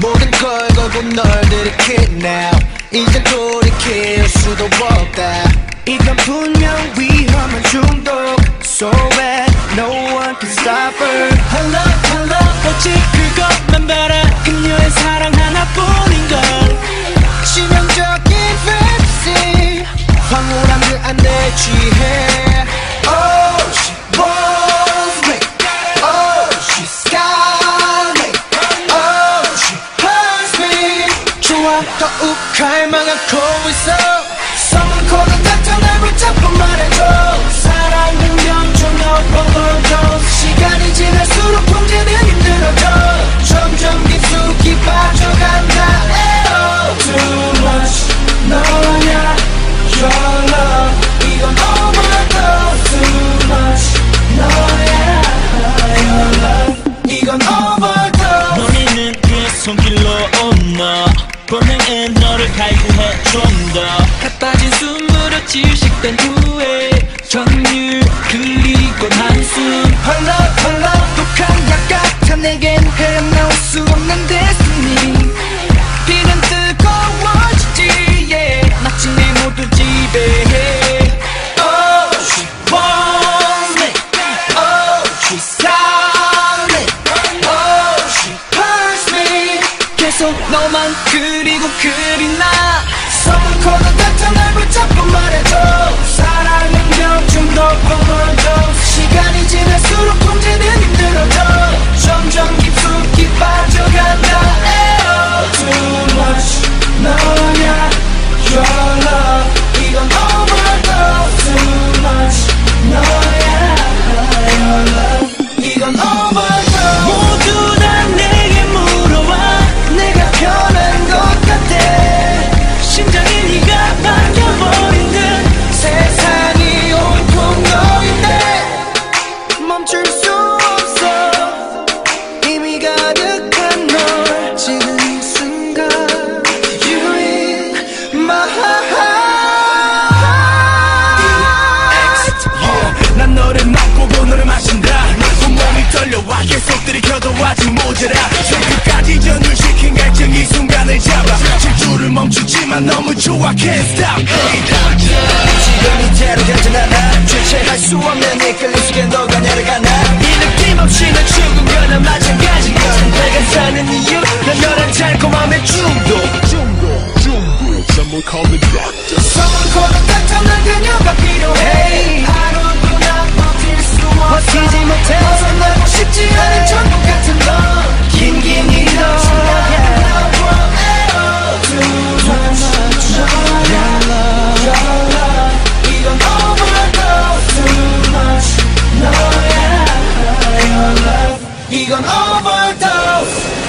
모든 걸 걸고 널 들이킬 now. 이제 돌이킬 수도 없다. 이건 분명 위험한 중독. So bad no one can stop her. Hello hello 오직 그것만 바라. 그녀의 사랑 하나뿐 더욱 갈망하고 있어 너를 갈구해 좀 더. 가빠진 숨으로 질식된 후에 정률 그 속 너만 그리고 Someone call the doctor 날 붙잡 아직 모자라 끝까지 전율시킨 갈증 이 순간을 잡아. 질주를 멈추지만 너무 좋아. Can't stop. Hey 지금 이대로 가진 않아. 주체할 수 없는 이끌림 속에 너가 내려가나. 이 느낌 없이 는 죽은 거나 마찬가지야 내가 사는 이유. 난 너란 달콤함의 중독. 중독. 중독. Someone call the 이건 overdose